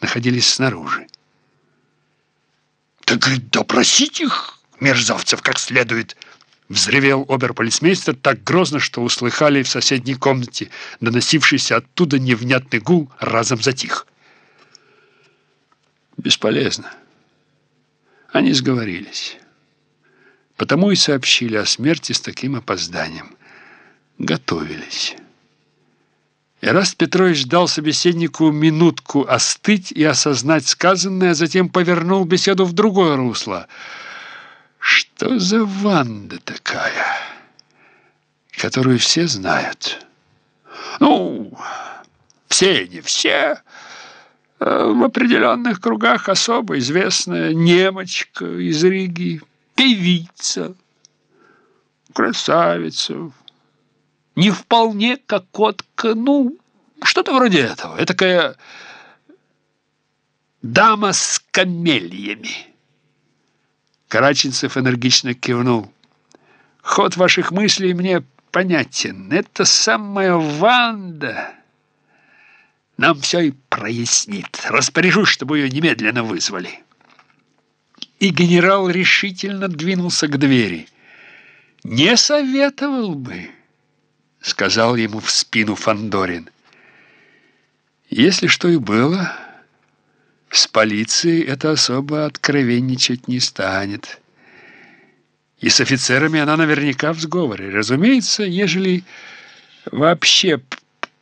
находились снаружи. «Так допросить их, мерзавцев, как следует!» Взревел оберполицмейстер так грозно, что услыхали в соседней комнате. Доносившийся оттуда невнятный гул разом затих. Бесполезно. Они сговорились. Потому и сообщили о смерти с таким опозданием. Готовились. Эраст Петрович дал собеседнику минутку остыть и осознать сказанное, затем повернул беседу в другое русло. Что за Ванда такая, которую все знают? Ну, все не все. Э, в определенных кругах особо известная немочка из Риги, певица, красавица, не вполне кокотка, ну, что-то вроде этого. Это такая дама с камельями. Караченцев энергично кивнул. Ход ваших мыслей мне понятен. Это самая Ванда нам все и прояснит. Распоряжусь, чтобы ее немедленно вызвали. И генерал решительно двинулся к двери. Не советовал бы сказал ему в спину Фандорин. Если что и было, с полицией это особо откровенничать не станет. И с офицерами она наверняка в сговоре. Разумеется, ежели вообще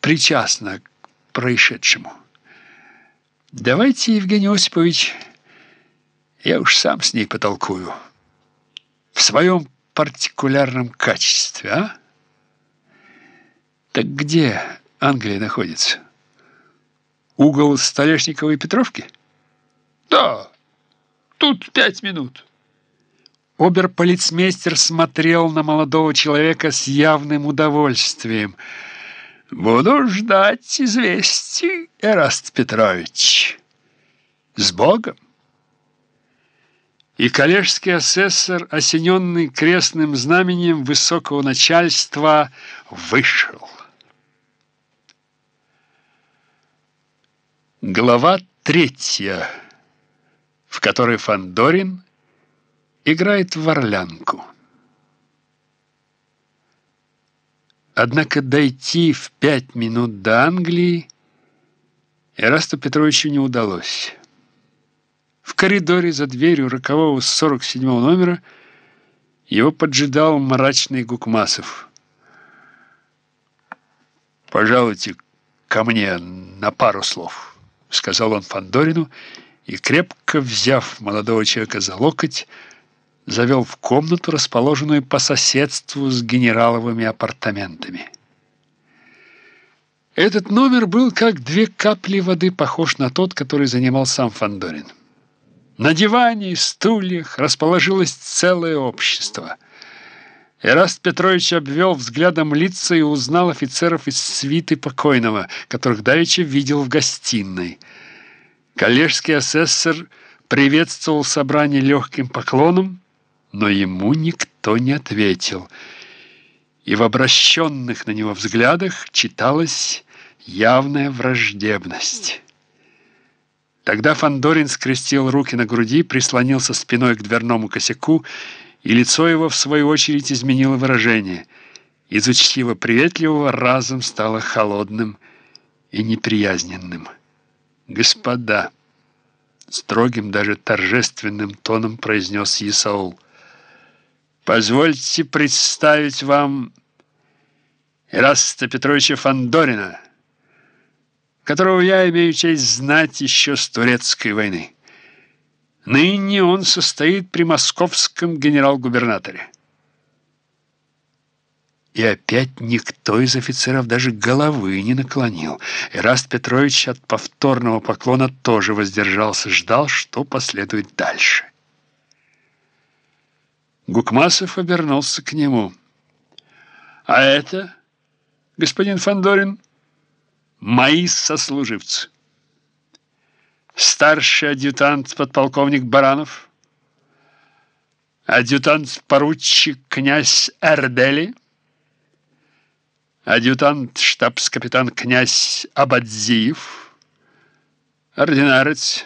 причастна к происшедшему. Давайте, Евгений Осипович, я уж сам с ней потолкую. В своем партикулярном качестве, а? Так где Англия находится? Угол Столешниковой Петровки? Да, тут пять минут. Оберполицмейстер смотрел на молодого человека с явным удовольствием. «Буду ждать известий, Эраст Петрович. С Богом!» И коллежский асессор, осененный крестным знаменем высокого начальства, вышел. Глава третья, в которой Фандорин играет в орлянку. Однако дойти в пять минут до Англии Эрасту Петровичу не удалось. В коридоре за дверью рокового 47-го номера его поджидал мрачный Гукмасов. «Пожалуйте ко мне на пару слов». — сказал он Фандорину и, крепко взяв молодого человека за локоть, завел в комнату, расположенную по соседству с генераловыми апартаментами. Этот номер был как две капли воды похож на тот, который занимал сам Фандорин. На диване и стульях расположилось целое общество. Эраст Петрович обвел взглядом лица и узнал офицеров из свиты покойного, которых давеча видел в гостиной. Коллежский асессор приветствовал собрание легким поклоном, но ему никто не ответил, и в обращенных на него взглядах читалась явная враждебность. Тогда Фандорин скрестил руки на груди, прислонился спиной к дверному косяку и лицо его, в свою очередь, изменило выражение. Из учтиво-приветливого разом стало холодным и неприязненным. «Господа!» — строгим, даже торжественным тоном произнес Исаул. «Позвольте представить вам Ираста Петровича Фандорина, которого я имею честь знать еще с турецкой войны». Ныне он состоит при московском генерал-губернаторе. И опять никто из офицеров даже головы не наклонил. Ираст Петрович от повторного поклона тоже воздержался, ждал, что последует дальше. Гукмасов обернулся к нему. «А это, господин Фандорин, мои сослуживцы» старший адъютант подполковник Баранов, адъютант-поручик князь Эрдели, адъютант штабс-капитан князь Абадзиев, Ординарец